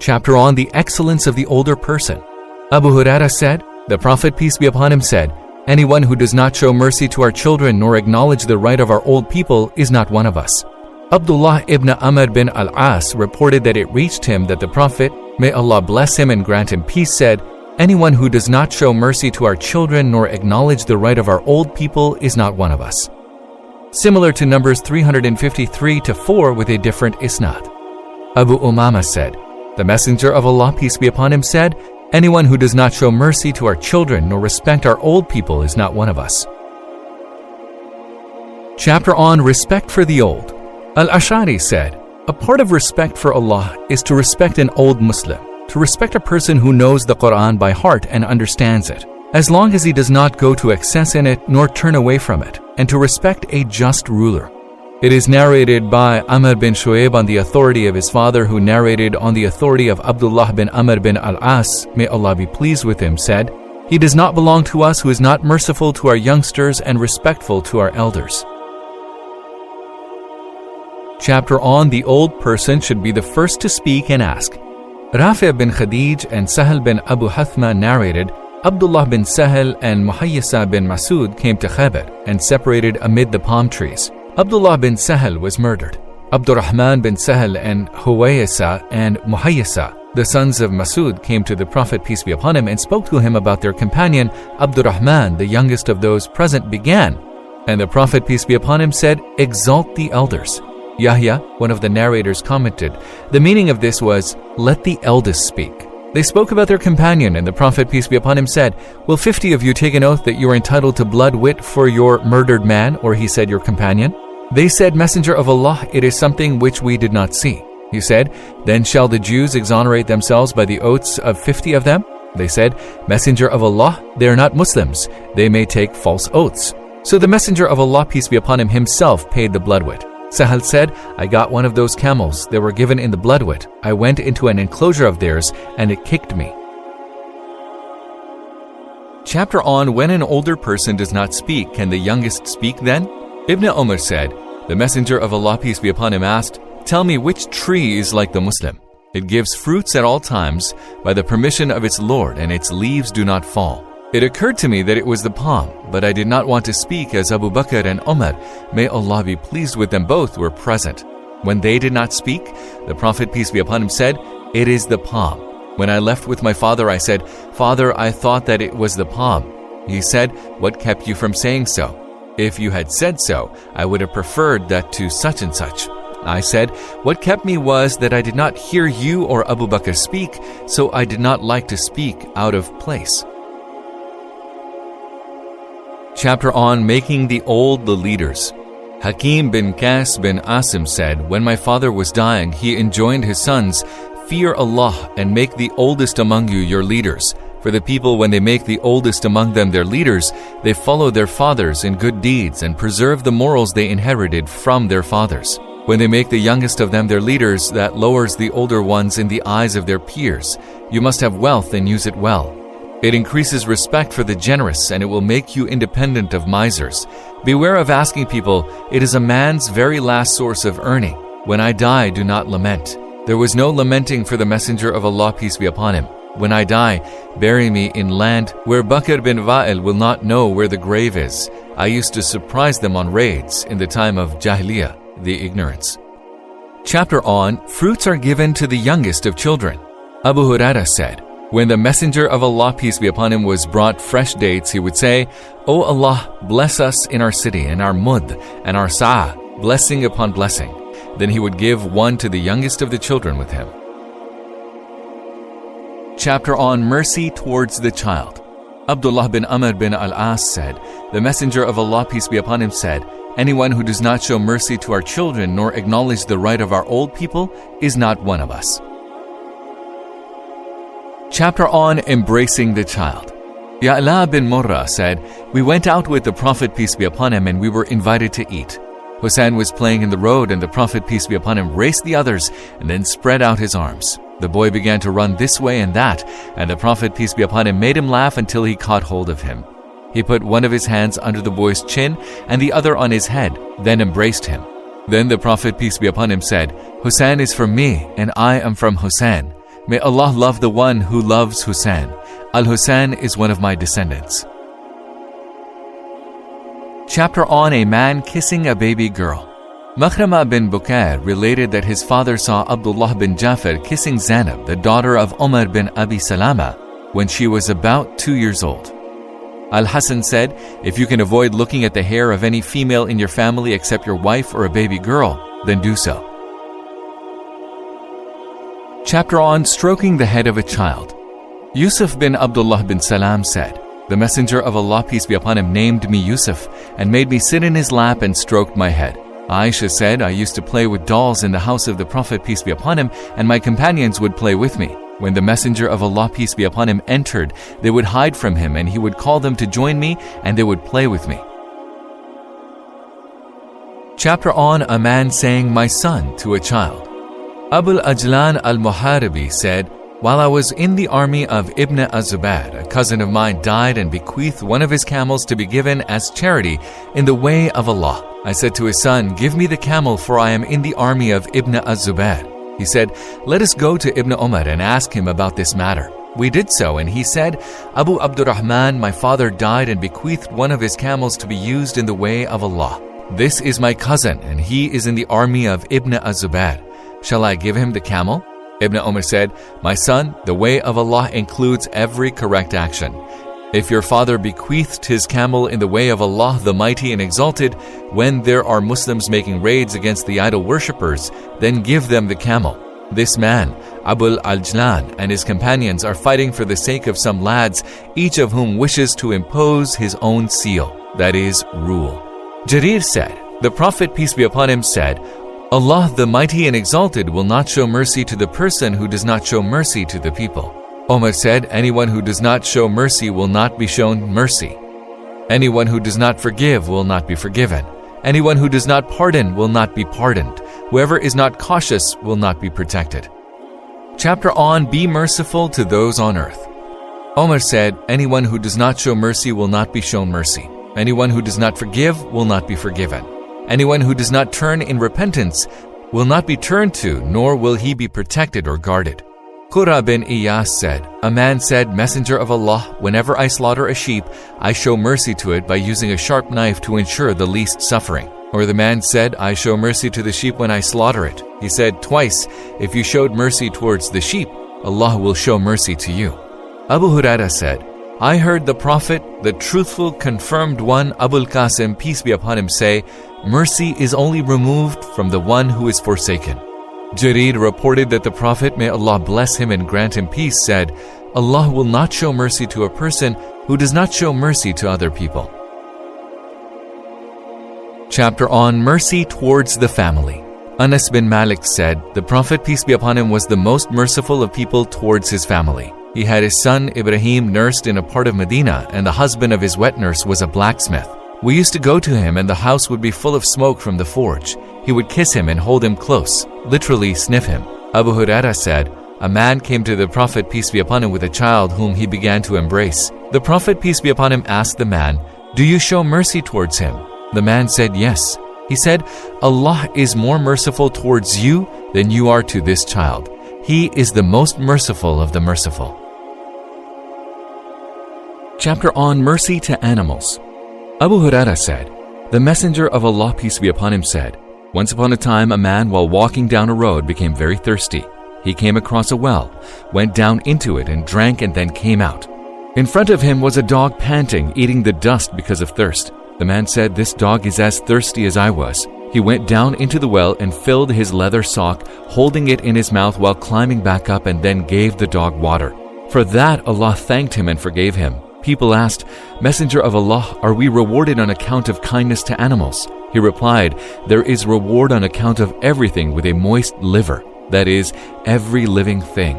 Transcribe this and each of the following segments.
Chapter on the excellence of the older person. Abu Huraira said, The Prophet, peace be upon him, said, Anyone who does not show mercy to our children nor acknowledge the right of our old people is not one of us. Abdullah ibn Amr bin al As reported that it reached him that the Prophet, may Allah bless him and grant him peace, said, Anyone who does not show mercy to our children nor acknowledge the right of our old people is not one of us. Similar to Numbers 353 to 4 with a different isnad. Abu Umama said, The Messenger of Allah, peace be upon him, said, Anyone who does not show mercy to our children nor respect our old people is not one of us. Chapter on Respect for the Old. Al Ashari said, A part of respect for Allah is to respect an old Muslim, to respect a person who knows the Quran by heart and understands it, as long as he does not go to excess in it nor turn away from it, and to respect a just ruler. It is narrated by Amr bin Shu'aib on the authority of his father, who narrated on the authority of Abdullah bin Amr bin al As, may Allah be pleased with him, said, He does not belong to us who is not merciful to our youngsters and respectful to our elders. Chapter on the old person should be the first to speak and ask. Rafi' bin Khadij and Sahel bin Abu Hathma narrated, Abdullah bin Sahel and Muhayyisa bin Masud came to Khaybar and separated amid the palm trees. Abdullah bin Sahel was murdered. Abdurrahman bin Sahel and Huwaysa and Muhayyisa, the sons of Masud, came to the Prophet, peace be upon him, and spoke to him about their companion, Abdurrahman, the youngest of those present, began. And the Prophet, peace be upon him, said, Exalt the elders. Yahya, one of the narrators, commented, The meaning of this was, Let the eldest speak. They spoke about their companion, and the Prophet, peace be upon him, said, Will fifty of you take an oath that you are entitled to blood wit for your murdered man, or he said, your companion? They said, Messenger of Allah, it is something which we did not see. He said, Then shall the Jews exonerate themselves by the oaths of fifty of them? They said, Messenger of Allah, they are not Muslims. They may take false oaths. So the Messenger of Allah, peace be upon him, himself paid the bloodwit. Sahal said, I got one of those camels. They were given in the bloodwit. I went into an enclosure of theirs, and it kicked me. Chapter on When an older person does not speak, can the youngest speak then? Ibn Umar said, The Messenger of Allah, peace be upon him, asked, Tell me which tree is like the Muslim. It gives fruits at all times by the permission of its Lord, and its leaves do not fall. It occurred to me that it was the palm, but I did not want to speak as Abu Bakr and Umar, may Allah be pleased with them both, were present. When they did not speak, the Prophet, peace be upon him, said, It is the palm. When I left with my father, I said, Father, I thought that it was the palm. He said, What kept you from saying so? If you had said so, I would have preferred that to such and such. I said, What kept me was that I did not hear you or Abu Bakr speak, so I did not like to speak out of place. Chapter on Making the Old the Leaders. Hakim bin Qays bin Asim said, When my father was dying, he enjoined his sons, Fear Allah and make the oldest among you your leaders for the people, when they make the oldest among them their leaders, they follow their fathers in good deeds and preserve the morals they inherited from their fathers. When they make the youngest of them their leaders, that lowers the older ones in the eyes of their peers. You must have wealth and use it well. It increases respect for the generous and it will make you independent of misers. Beware of asking people, it is a man's very last source of earning. When I die, do not lament. There was no lamenting for the Messenger of Allah, peace be upon him. When I die, bury me in land where Bakr bin Wa'il will not know where the grave is. I used to surprise them on raids in the time of Jahiliyyah, the ignorance. Chapter on Fruits are given to the youngest of children. Abu Huraira said, When the Messenger of Allah, peace be upon him, was brought fresh dates, he would say, O Allah, bless us in our city and our mud and our sa'ah, blessing upon blessing. Then he would give one to the youngest of the children with him chapter on mercy towards the child. Abdullah bin Amr bin al As said, The Messenger of Allah, peace be upon him, said, Anyone who does not show mercy to our children nor acknowledge the right of our old people is not one of us. Chapter on Embracing the Child. Ya'la bin Murrah said, We went out with the Prophet, peace be upon him, and we were invited to eat. Hussein was playing in the road, and the Prophet, peace be upon him, raced the others and then spread out his arms. The boy began to run this way and that, and the Prophet, peace be upon him, made him laugh until he caught hold of him. He put one of his hands under the boy's chin and the other on his head, then embraced him. Then the Prophet, peace be upon him, said, Hussein is from me, and I am from Hussein. May Allah love the one who loves Hussein. Al Hussein is one of my descendants. Chapter on a man kissing a baby girl. Makhrama bin Bukair related that his father saw Abdullah bin Jafar kissing Zainab, the daughter of Umar bin Abi Salama, when she was about two years old. Al Hassan said, If you can avoid looking at the hair of any female in your family except your wife or a baby girl, then do so. Chapter on Stroking the Head of a Child. Yusuf bin Abdullah bin Salam said, The Messenger of Allah, peace be upon him, named me Yusuf and made me sit in his lap and stroked my head. Aisha said, I used to play with dolls in the house of the Prophet, peace be upon him, and my companions would play with me. When the Messenger of Allah, peace be upon him, entered, they would hide from him, and he would call them to join me, and they would play with me. Chapter on a man saying, My son, to a child. Abul Ajlan al Muharibi said, While I was in the army of Ibn az-Zubair, a cousin of mine died and bequeathed one of his camels to be given as charity in the way of Allah. I said to his son, Give me the camel, for I am in the army of Ibn az-Zubair. He said, Let us go to Ibn Umar and ask him about this matter. We did so, and he said, Abu Abdurrahman, my father died and bequeathed one of his camels to be used in the way of Allah. This is my cousin, and he is in the army of Ibn az-Zubair. Shall I give him the camel? Ibn Umar said, My son, the way of Allah includes every correct action. If your father bequeathed his camel in the way of Allah the Mighty and Exalted, when there are Muslims making raids against the idol worshippers, then give them the camel. This man, Abul Ajlan, and his companions are fighting for the sake of some lads, each of whom wishes to impose his own seal, that is, rule. Jarir said, The Prophet, peace be upon him, said, Allah the Mighty and Exalted will not show mercy to the person who does not show mercy to the people. Omar said, Anyone who does not show mercy will not be shown mercy. Anyone who does not forgive will not be forgiven. Anyone who does not pardon will not be pardoned. Whoever is not cautious will not be protected. Chapter on Be merciful to those on earth. Omar said, Anyone who does not show mercy will not be shown mercy. Anyone who does not forgive will not be forgiven. Anyone who does not turn in repentance will not be turned to, nor will he be protected or guarded. Qura bin Iyas said, A man said, Messenger of Allah, whenever I slaughter a sheep, I show mercy to it by using a sharp knife to ensure the least suffering. Or the man said, I show mercy to the sheep when I slaughter it. He said twice, If you showed mercy towards the sheep, Allah will show mercy to you. Abu Huraira said, I heard the Prophet, the truthful, confirmed one, Abul Qasim, peace be upon him, say, Mercy is only removed from the one who is forsaken. Jarir reported that the Prophet, may Allah bless him and grant him peace, said, Allah will not show mercy to a person who does not show mercy to other people. Chapter on Mercy Towards the Family. Anas bin Malik said, The Prophet, peace be upon him, was the most merciful of people towards his family. He had his son Ibrahim nursed in a part of Medina, and the husband of his wet nurse was a blacksmith. We used to go to him, and the house would be full of smoke from the forge. He would kiss him and hold him close, literally sniff him. Abu Huraira said, A man came to the Prophet, peace be upon him, with a child whom he began to embrace. The Prophet, peace be upon him, asked the man, Do you show mercy towards him? The man said, Yes. He said, Allah is more merciful towards you than you are to this child. He is the most merciful of the merciful. Chapter on Mercy to Animals. Abu Huraira said, The Messenger of Allah, peace be upon him, said, Once upon a time, a man, while walking down a road, became very thirsty. He came across a well, went down into it, and drank, and then came out. In front of him was a dog panting, eating the dust because of thirst. The man said, This dog is as thirsty as I was. He went down into the well and filled his leather sock, holding it in his mouth while climbing back up, and then gave the dog water. For that, Allah thanked him and forgave him. People asked, Messenger of Allah, are we rewarded on account of kindness to animals? He replied, There is reward on account of everything with a moist liver, that is, every living thing.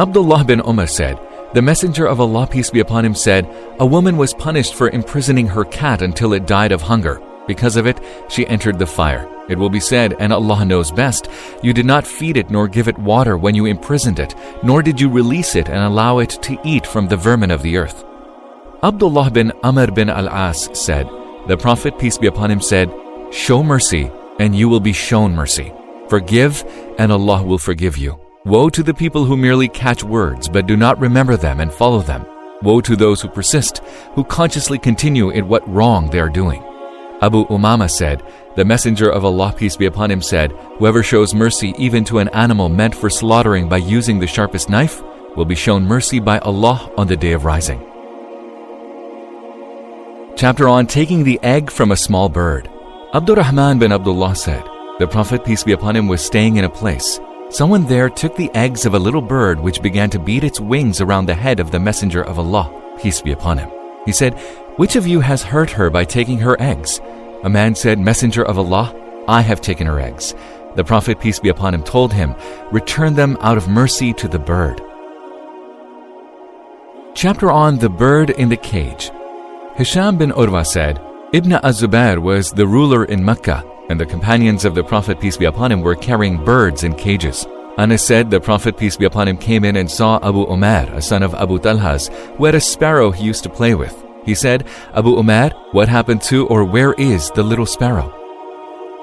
Abdullah bin Umar said, The Messenger of Allah, peace be upon him, said, A woman was punished for imprisoning her cat until it died of hunger. Because of it, she entered the fire. It will be said, and Allah knows best, you did not feed it nor give it water when you imprisoned it, nor did you release it and allow it to eat from the vermin of the earth. Abdullah bin Amr bin al-As said, The Prophet, peace be upon him, said, Show mercy, and you will be shown mercy. Forgive, and Allah will forgive you. Woe to the people who merely catch words but do not remember them and follow them. Woe to those who persist, who consciously continue in what wrong they are doing. Abu Umama said, The Messenger of Allah, peace be upon him, said, Whoever shows mercy even to an animal meant for slaughtering by using the sharpest knife will be shown mercy by Allah on the day of rising. Chapter on taking the egg from a small bird. Abdurrahman bin Abdullah said, The Prophet, peace be upon him, was staying in a place. Someone there took the eggs of a little bird which began to beat its wings around the head of the Messenger of Allah, peace be upon him. He said, Which of you has hurt her by taking her eggs? A man said, Messenger of Allah, I have taken her eggs. The Prophet, peace be upon him, told him, Return them out of mercy to the bird. Chapter on the bird in the cage. Hisham bin Urwa said, Ibn az-Zubair was the ruler in Mecca and the companions of the Prophet, peace be upon him, were carrying birds in cages. Anas said the Prophet, peace be upon him, came in and saw Abu Umayr, a son of Abu Talha's, who had a sparrow he used to play with. He said, Abu Umayr, what happened to or where is the little sparrow?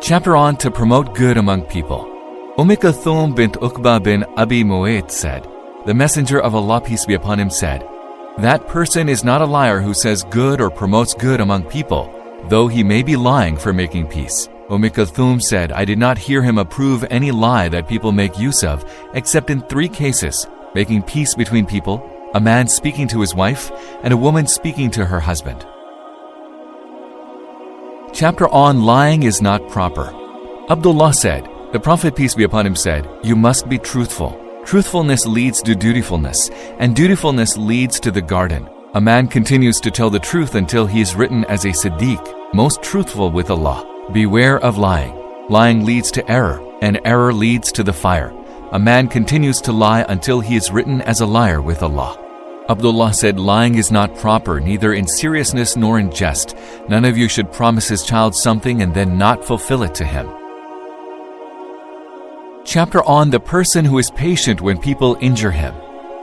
Chapter on to promote good among people. Umm Kulthum bint Uqba bin Abi Mu'ayt said, The Messenger of Allah, peace be upon him, said, That person is not a liar who says good or promotes good among people, though he may be lying for making peace. Kulthum said, I did not hear him approve any lie that people make use of, except in three cases making peace between people, a man speaking to his wife, and a woman speaking to her husband. Chapter on Lying is not proper. Abdullah said, The Prophet, peace be upon him, said, You must be truthful. Truthfulness leads to dutifulness, and dutifulness leads to the garden. A man continues to tell the truth until he is written as a Siddiq, most truthful with Allah. Beware of lying. Lying leads to error, and error leads to the fire. A man continues to lie until he is written as a liar with Allah. Abdullah said, Lying is not proper, neither in seriousness nor in jest. None of you should promise his child something and then not fulfill it to him. Chapter on the person who is patient when people injure him.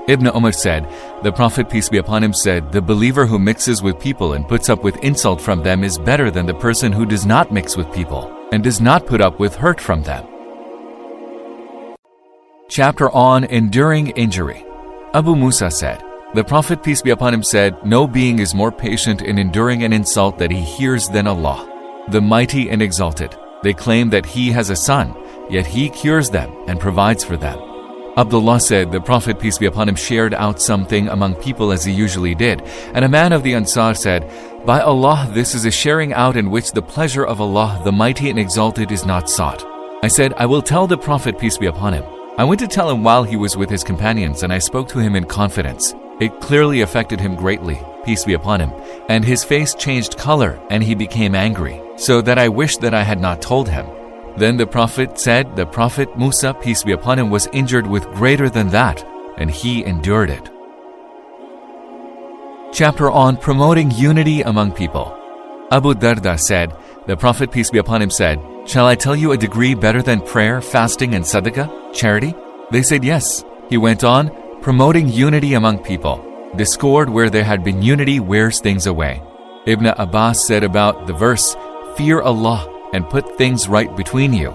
Ibn Umar said, The Prophet, peace be upon him, said, The believer who mixes with people and puts up with insult from them is better than the person who does not mix with people and does not put up with hurt from them. Chapter on Enduring Injury. Abu Musa said, The Prophet, peace be upon him, said, No being is more patient in enduring an insult that he hears than Allah, the mighty and exalted. They claim that he has a son, yet he cures them and provides for them. Abdullah said the Prophet, peace be upon him, shared out something among people as he usually did. And a man of the Ansar said, By Allah, this is a sharing out in which the pleasure of Allah, the mighty and exalted, is not sought. I said, I will tell the Prophet, peace be upon him. I went to tell him while he was with his companions, and I spoke to him in confidence. It clearly affected him greatly, peace be upon him, and his face changed color, and he became angry, so that I wished that I had not told him. Then the Prophet said the Prophet Musa, peace be upon him, was injured with greater than that, and he endured it. Chapter on Promoting Unity Among People. Abu Darda said, The Prophet, peace be upon him, said, Shall I tell you a degree better than prayer, fasting, and sadaqah, charity? They said yes. He went on, promoting unity among people. Discord where there had been unity wears things away. Ibn Abbas said about the verse, Fear Allah and put things right between you.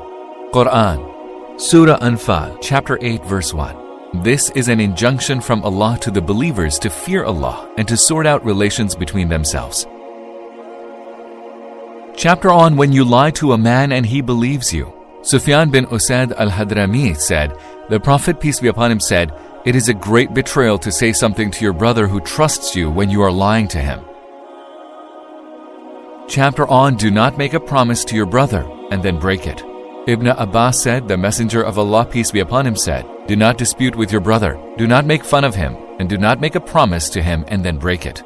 Quran, Surah Anfal, chapter 8, verse 1. This is an injunction from Allah to the believers to fear Allah and to sort out relations between themselves. Chapter on When you lie to a man and he believes you. Sufyan bin Usaid al Hadrami said, The Prophet, peace be upon him, said, It is a great betrayal to say something to your brother who trusts you when you are lying to him. Chapter on Do not make a promise to your brother and then break it. Ibn Abbas said, The Messenger of Allah, peace be upon him, said, Do not dispute with your brother, do not make fun of him, and do not make a promise to him and then break it.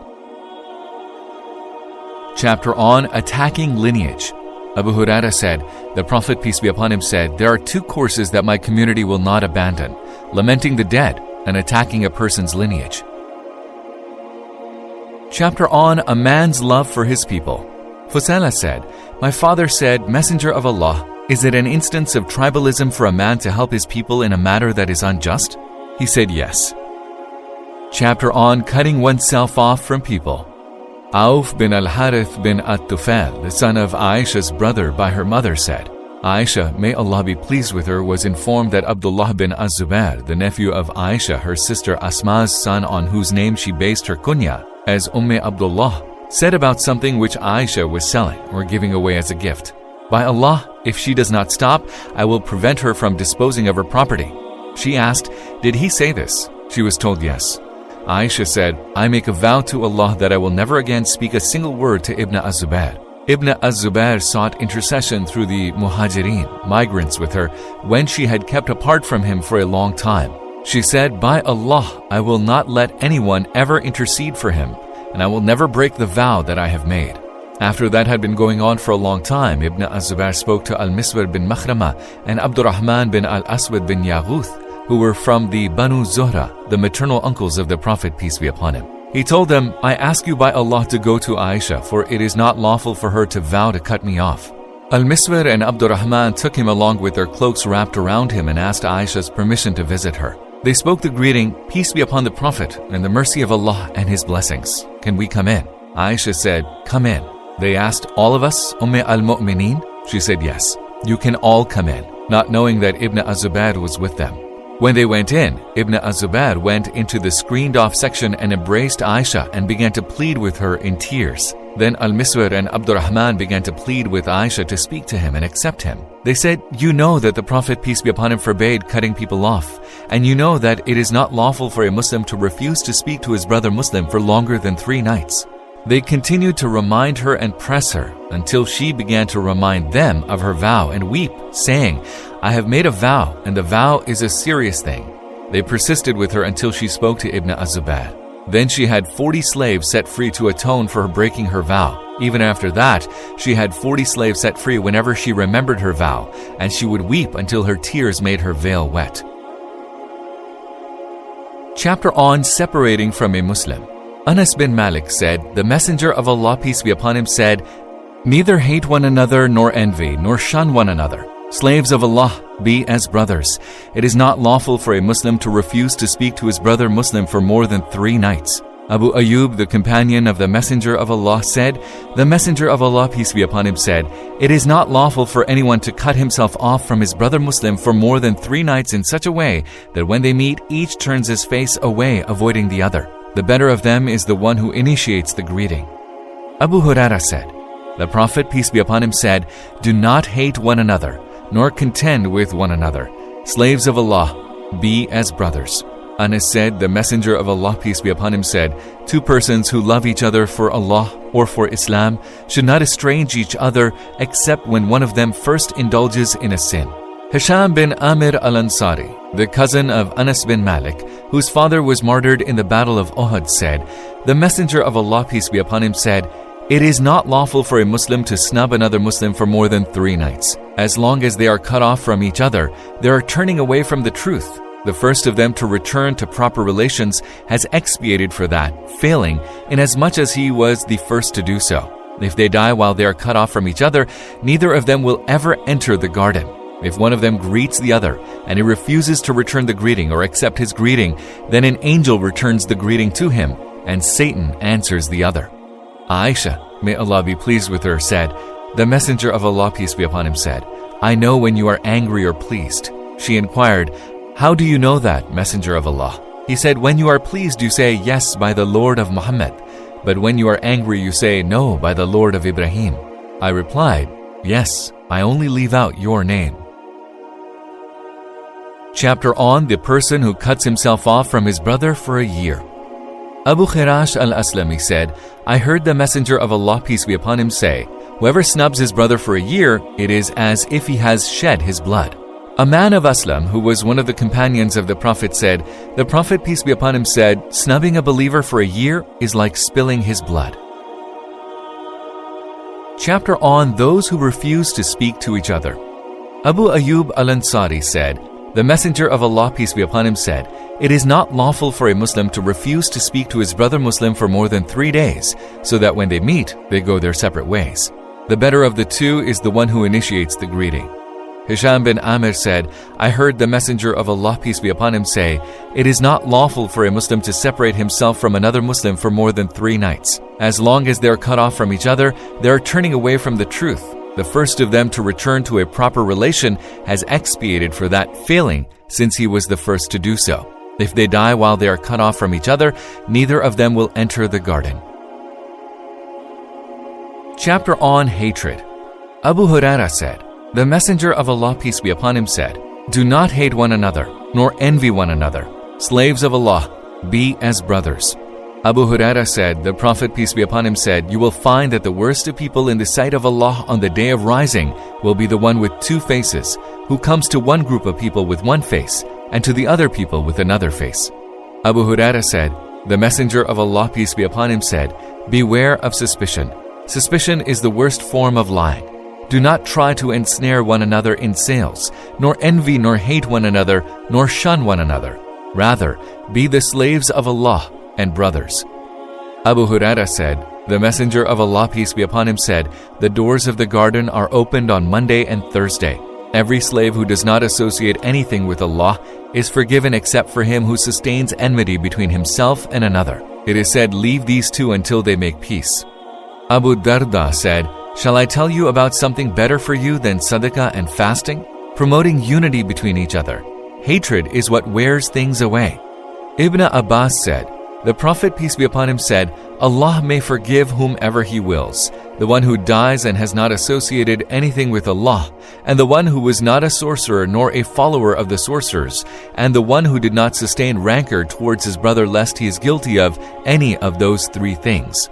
Chapter on Attacking Lineage. Abu Huraira said, The Prophet, peace be upon him, said, There are two courses that my community will not abandon lamenting the dead and attacking a person's lineage. Chapter on A Man's Love for His People. Fusela said, My father said, Messenger of Allah, is it an instance of tribalism for a man to help his people in a matter that is unjust? He said yes. Chapter on Cutting Oneself Off from People. Auf bin al Harith bin At Tufail, the son of Aisha's brother by her mother, said, Aisha, may Allah be pleased with her, was informed that Abdullah bin Az-Zubair, the nephew of Aisha, her sister Asma's son on whose name she based her kunya, as Umm Abdullah, said about something which Aisha was selling or giving away as a gift. By Allah, if she does not stop, I will prevent her from disposing of her property. She asked, Did he say this? She was told yes. Aisha said, I make a vow to Allah that I will never again speak a single word to Ibn Az-Zubair. Ibn az-Zubair sought intercession through the Muhajirin, migrants with her, when she had kept apart from him for a long time. She said, By Allah, I will not let anyone ever intercede for him, and I will never break the vow that I have made. After that had been going on for a long time, Ibn az-Zubair spoke to Al-Miswar bin Makhrama and Abdurrahman bin Al-Aswad bin Yaghuth, who were from the Banu Zuhra, the maternal uncles of the Prophet, peace be upon him. He told them, I ask you by Allah to go to Aisha, for it is not lawful for her to vow to cut me off. Al Miswar and Abdurrahman took him along with their cloaks wrapped around him and asked Aisha's permission to visit her. They spoke the greeting, Peace be upon the Prophet and the mercy of Allah and his blessings. Can we come in? Aisha said, Come in. They asked, All of us, Umm al Mu'mineen? She said, Yes. You can all come in, not knowing that Ibn Az-Zubair was with them. When they went in, Ibn Az-Zubair went into the screened off section and embraced Aisha and began to plead with her in tears. Then Al-Miswar and Abdurrahman began to plead with Aisha to speak to him and accept him. They said, You know that the Prophet, peace be upon him, forbade cutting people off, and you know that it is not lawful for a Muslim to refuse to speak to his brother Muslim for longer than three nights. They continued to remind her and press her until she began to remind them of her vow and weep, saying, I have made a vow, and the vow is a serious thing. They persisted with her until she spoke to Ibn Az-Zubair. Then she had 40 slaves set free to atone for her breaking her vow. Even after that, she had 40 slaves set free whenever she remembered her vow, and she would weep until her tears made her veil wet. Chapter on separating from a Muslim. Anas bin Malik said, The Messenger of Allah, peace be upon him, said, Neither hate one another, nor envy, nor shun one another. Slaves of Allah, be as brothers. It is not lawful for a Muslim to refuse to speak to his brother Muslim for more than three nights. Abu Ayyub, the companion of the Messenger of Allah, said, The Messenger of Allah, peace be upon him, said, It is not lawful for anyone to cut himself off from his brother Muslim for more than three nights in such a way that when they meet, each turns his face away, avoiding the other. The better of them is the one who initiates the greeting. Abu Huraira said, The Prophet, peace be upon him, said, Do not hate one another, nor contend with one another. Slaves of Allah, be as brothers. Anas said, The Messenger of Allah, peace be upon him, said, Two persons who love each other for Allah or for Islam should not estrange each other except when one of them first indulges in a sin. Hisham bin Amir al Ansari, the cousin of Anas bin Malik, whose father was martyred in the Battle of Uhud, said, The Messenger of Allah, peace be upon him, said, It is not lawful for a Muslim to snub another Muslim for more than three nights. As long as they are cut off from each other, they are turning away from the truth. The first of them to return to proper relations has expiated for that, failing, inasmuch as he was the first to do so. If they die while they are cut off from each other, neither of them will ever enter the garden. If one of them greets the other, and he refuses to return the greeting or accept his greeting, then an angel returns the greeting to him, and Satan answers the other. Aisha, may Allah be pleased with her, said, The Messenger of Allah, peace be upon him, said, I know when you are angry or pleased. She inquired, How do you know that, Messenger of Allah? He said, When you are pleased, you say, Yes, by the Lord of Muhammad. But when you are angry, you say, No, by the Lord of Ibrahim. I replied, Yes, I only leave out your name chapter on the person who cuts himself off from his brother for a year. Abu Khirash al Aslami said, I heard the Messenger of Allah, peace be upon him, say, Whoever snubs his brother for a year, it is as if he has shed his blood. A man of Aslam, who was one of the companions of the Prophet, said, The Prophet, peace be upon him, said, Snubbing a believer for a year is like spilling his blood. Chapter on those who refuse to speak to each other. Abu Ayyub al Ansari said, the Messenger of Allah, peace be upon him, said, It is not lawful for a Muslim to refuse to speak to his brother Muslim for more than three days, so that when they meet, they go their separate ways. The better of the two is the one who initiates the greeting. Hisham bin Amir said, I heard the Messenger of Allah, peace be upon him, say, It is not lawful for a Muslim to separate himself from another Muslim for more than three nights. As long as they are cut off from each other, they are turning away from the truth The first of them to return to a proper relation has expiated for that failing since he was the first to do so. If they die while they are cut off from each other, neither of them will enter the garden. Chapter on Hatred Abu Huraira said, The Messenger of Allah, peace be upon him, said, Do not hate one another, nor envy one another. Slaves of Allah, be as brothers. Abu Huraira said, The Prophet, peace be upon him, said, You will find that the worst of people in the sight of Allah on the day of rising will be the one with two faces, who comes to one group of people with one face, and to the other people with another face. Abu Huraira said, The Messenger of Allah, peace be upon him, said, Beware of suspicion. Suspicion is the worst form of lying. Do not try to ensnare one another in sales, nor envy nor hate one another, nor shun one another. Rather, be the slaves of Allah and brothers. Abu Huraira said, The Messenger of Allah, peace be upon him, said, The doors of the garden are opened on Monday and Thursday. Every slave who does not associate anything with Allah is forgiven except for him who sustains enmity between himself and another. It is said, Leave these two until they make peace. Abu Darda said, Shall I tell you about something better for you than sadaqah and fasting? Promoting unity between each other. Hatred is what wears things away. Ibn Abbas said, the Prophet, peace be upon him, said, Allah may forgive whomever He wills, the one who dies and has not associated anything with Allah, and the one who was not a sorcerer nor a follower of the sorcerers, and the one who did not sustain rancor towards his brother lest he is guilty of any of those three things.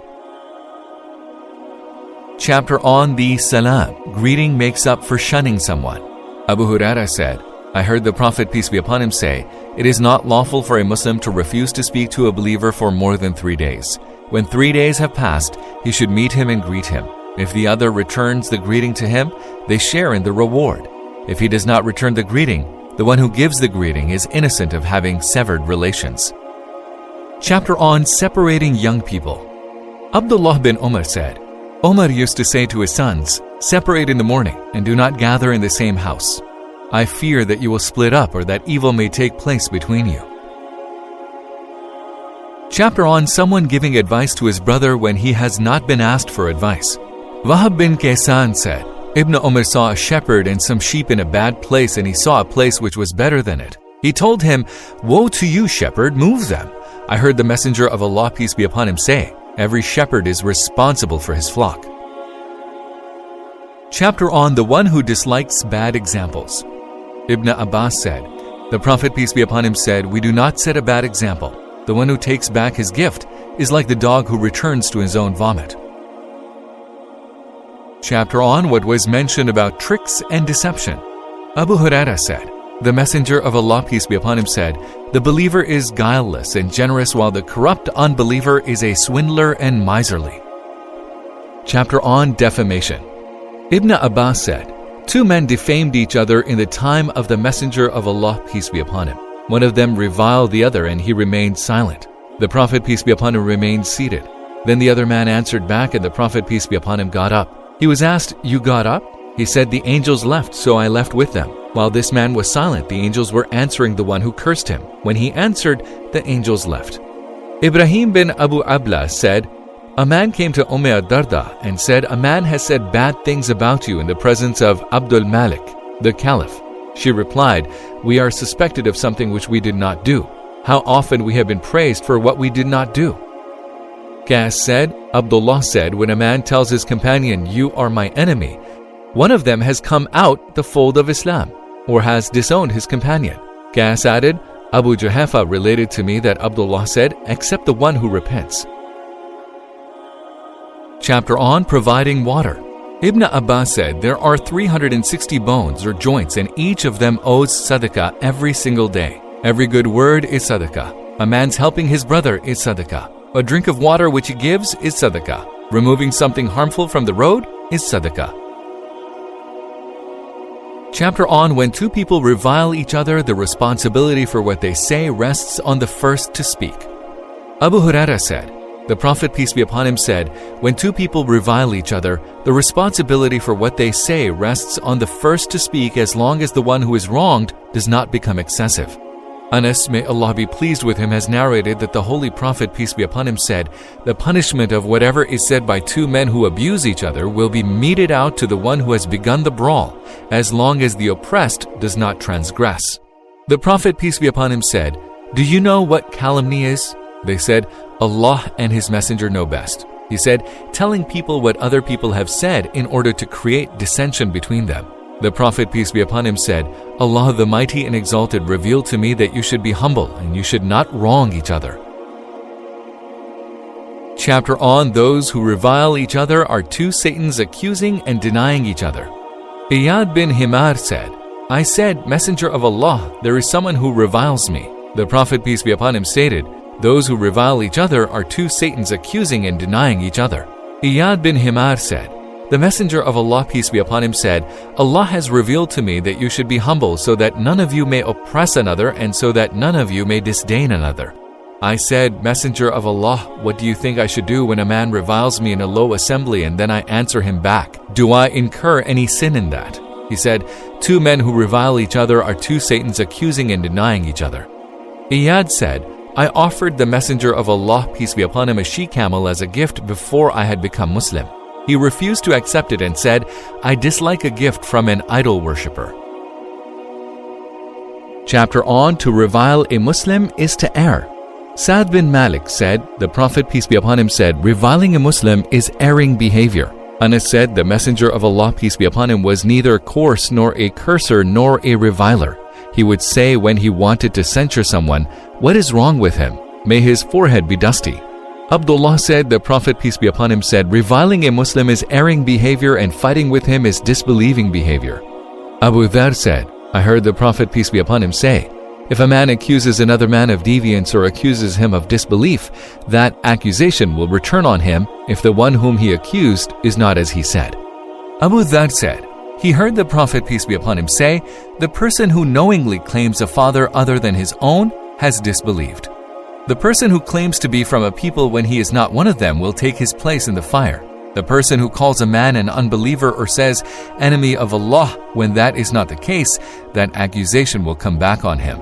Chapter on the Salam Greeting makes up for shunning someone. Abu Huraira said, I heard the Prophet, peace be upon him, say, it is not lawful for a Muslim to refuse to speak to a believer for more than three days. When three days have passed, he should meet him and greet him. If the other returns the greeting to him, they share in the reward. If he does not return the greeting, the one who gives the greeting is innocent of having severed relations. Chapter on Separating Young People Abdullah bin Umar said, Omar used to say to his sons, Separate in the morning and do not gather in the same house. I fear that you will split up or that evil may take place between you. Chapter on someone giving advice to his brother when he has not been asked for advice. Wahab bin Kaysan said, Ibn Umar saw a shepherd and some sheep in a bad place, and he saw a place which was better than it. He told him, Woe to you, shepherd, move them. I heard the messenger of Allah, peace be upon him, say, Every shepherd is responsible for his flock. Chapter on the one who dislikes bad examples. Ibn Abbas said, The Prophet, peace be upon him, said, We do not set a bad example. The one who takes back his gift is like the dog who returns to his own vomit. Chapter on what was mentioned about tricks and deception. Abu Huraira said, The Messenger of Allah, peace be upon him, said, The believer is guileless and generous, while the corrupt unbeliever is a swindler and miserly. Chapter on defamation. Ibn Abbas said, Two men defamed each other in the time of the Messenger of Allah, peace be upon him. One of them reviled the other, and he remained silent. The Prophet, peace be upon him, remained seated. Then the other man answered back, and the Prophet, peace be upon him, got up. He was asked, You got up? He said, The angels left, so I left with them. While this man was silent, the angels were answering the one who cursed him. When he answered, the angels left. Ibrahim bin Abu Abla said, a man came to Umm Darda and said, A man has said bad things about you in the presence of Abdul Malik, the Caliph. She replied, We are suspected of something which we did not do. How often we have been praised for what we did not do. Gas said, Abdullah said, When a man tells his companion, You are my enemy, one of them has come out the fold of Islam, or has disowned his companion. Gas added, Abu Juhayfa related to me that Abdullah said, Except the one who repents chapter on providing water. Ibn Abbas said there are 360 bones or joints, and each of them owes sadaqah every single day. Every good word is sadaqah. A man's helping his brother is sadaqah. A drink of water which he gives is sadaqah. Removing something harmful from the road is sadaqah. Chapter on When two people revile each other, the responsibility for what they say rests on the first to speak. Abu Huraira said, the Prophet, peace be upon him, said, When two people revile each other, the responsibility for what they say rests on the first to speak as long as the one who is wronged does not become excessive. Anas, may Allah be pleased with him, has narrated that the Holy Prophet, peace be upon him, said, The punishment of whatever is said by two men who abuse each other will be meted out to the one who has begun the brawl, as long as the oppressed does not transgress. The Prophet, peace be upon him, said, Do you know what calumny is? They said, Allah and His Messenger know best. He said, telling people what other people have said in order to create dissension between them. The Prophet, peace be upon him, said, Allah the Mighty and Exalted revealed to me that you should be humble and you should not wrong each other. Chapter on Those who revile each other are two Satans accusing and denying each other. Iyad bin Himar said, I said, Messenger of Allah, there is someone who reviles me. The Prophet, peace be upon him, stated, Those who revile each other are two Satans accusing and denying each other. Iyad bin Himar said, the Messenger of Allah, peace be upon him, said, Allah has revealed to me that you should be humble so that none of you may oppress another and so that none of you may disdain another. I said, Messenger of Allah, what do you think I should do when a man reviles me in a low assembly and then I answer him back? Do I incur any sin in that? He said, Two men who revile each other are two Satans accusing and denying each other. Iyad said, I offered the Messenger of Allah, peace be upon him, a she camel as a gift before I had become Muslim. He refused to accept it and said, I dislike a gift from an idol worshipper. Chapter on To revile a Muslim is to err. Saad bin Malik said, The Prophet, peace be upon him, said, Reviling a Muslim is erring behavior. Anas said, The Messenger of Allah, peace be upon him, was neither coarse nor a curser nor a reviler. He would say when he wanted to censure someone, What is wrong with him? May his forehead be dusty. Abdullah said, The Prophet, peace be upon him, said, Reviling a Muslim is erring behavior and fighting with him is disbelieving behavior. Abu Dhar said, I heard the Prophet, peace be upon him, say, If a man accuses another man of deviance or accuses him of disbelief, that accusation will return on him if the one whom he accused is not as he said. Abu Dhar said, he heard the Prophet, peace be upon him, say, The person who knowingly claims a father other than his own has disbelieved. The person who claims to be from a people when he is not one of them will take his place in the fire. The person who calls a man an unbeliever or says, enemy of Allah, when that is not the case, that accusation will come back on him.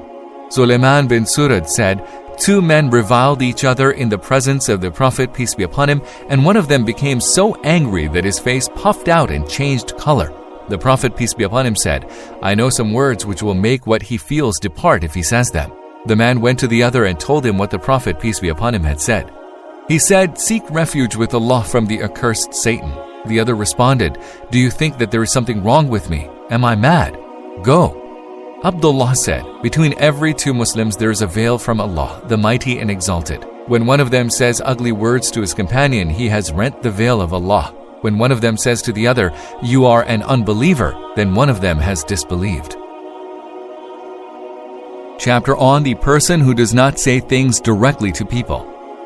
Suleiman bin Surad said, Two men reviled each other in the presence of the Prophet, peace be upon him, and one of them became so angry that his face puffed out and changed color. The Prophet, peace be upon him, said, I know some words which will make what he feels depart if he says them. The man went to the other and told him what the Prophet, peace be upon him, had said. He said, Seek refuge with Allah from the accursed Satan. The other responded, Do you think that there is something wrong with me? Am I mad? Go. Abdullah said, Between every two Muslims there is a veil from Allah, the Mighty and Exalted. When one of them says ugly words to his companion, he has rent the veil of Allah. When one of them says to the other, You are an unbeliever, then one of them has disbelieved chapter on the person who does not say things directly to people.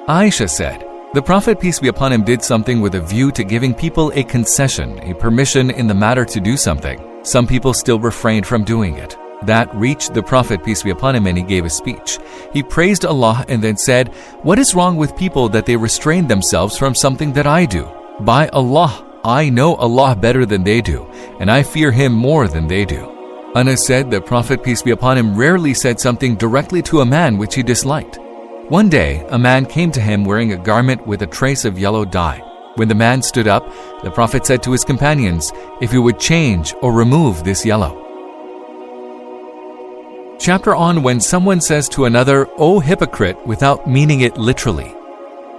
Aisha said, The Prophet, peace be upon him, did something with a view to giving people a concession, a permission in the matter to do something. Some people still refrained from doing it. That reached the Prophet, peace be upon him, and he gave a speech. He praised Allah and then said, What is wrong with people that they restrain themselves from something that I do? By Allah, I know Allah better than they do, and I fear Him more than they do. Anas said the Prophet, peace be upon him, rarely said something directly to a man which he disliked. One day, a man came to him wearing a garment with a trace of yellow dye. When the man stood up, the Prophet said to his companions, If you would change or remove this yellow. Chapter on when someone says to another, O hypocrite, without meaning it literally.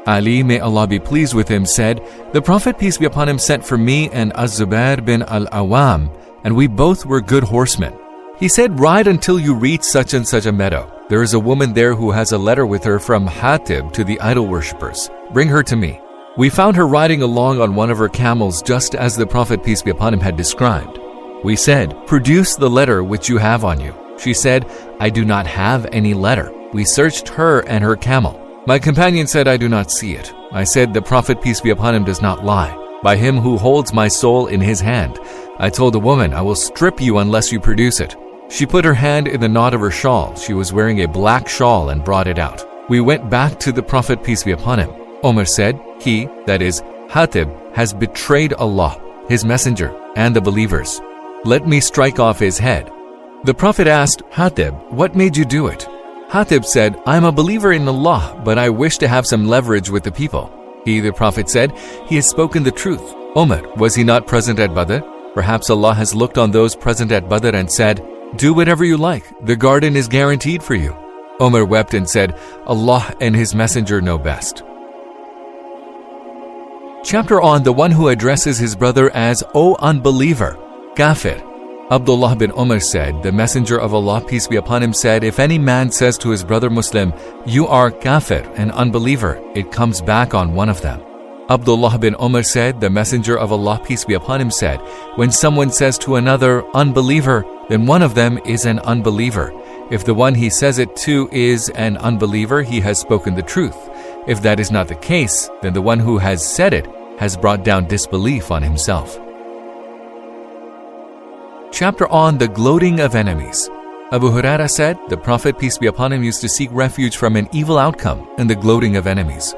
Ali, may Allah be pleased with him, said, The Prophet, peace be upon him, sent for me and Az-Zubair bin al-Awam and we both were good horsemen. He said, Ride until you reach such and such a meadow. There is a woman there who has a letter with her from Hatib to the idol worshippers. Bring her to me. We found her riding along on one of her camels just as the Prophet, peace be upon him, had described. We said, Produce the letter which you have on you. She said, I do not have any letter. We searched her and her camel. My companion said, I do not see it. I said, The Prophet, peace be upon him, does not lie. By him who holds my soul in his hand, I told the woman, I will strip you unless you produce it. She put her hand in the knot of her shawl. She was wearing a black shawl and brought it out. We went back to the Prophet, peace be upon him. Omar said, He, that is, Hatib, has betrayed Allah, His Messenger, and the believers. Let me strike off his head. The Prophet asked Hatib, What made you do it? Hatib said, I am a believer in Allah, but I wish to have some leverage with the people. He, the Prophet, said, He has spoken the truth. Omar, was he not present at Badr? Perhaps Allah has looked on those present at Badr and said, Do whatever you like, the garden is guaranteed for you. Omar wept and said, Allah and His Messenger know best. Chapter on the one who addresses his brother as, O unbeliever, Kafir. Abdullah bin Umar said, The Messenger of Allah, peace be upon him, said, If any man says to his brother Muslim, You are kafir, an unbeliever, it comes back on one of them. Abdullah bin Umar said, The Messenger of Allah, peace be upon him, said, When someone says to another, unbeliever, then one of them is an unbeliever. If the one he says it to is an unbeliever, he has spoken the truth. If that is not the case, then the one who has said it has brought down disbelief on himself chapter on the gloating of enemies. Abu Huraira said, The Prophet, peace be upon him, used to seek refuge from an evil outcome and the gloating of enemies.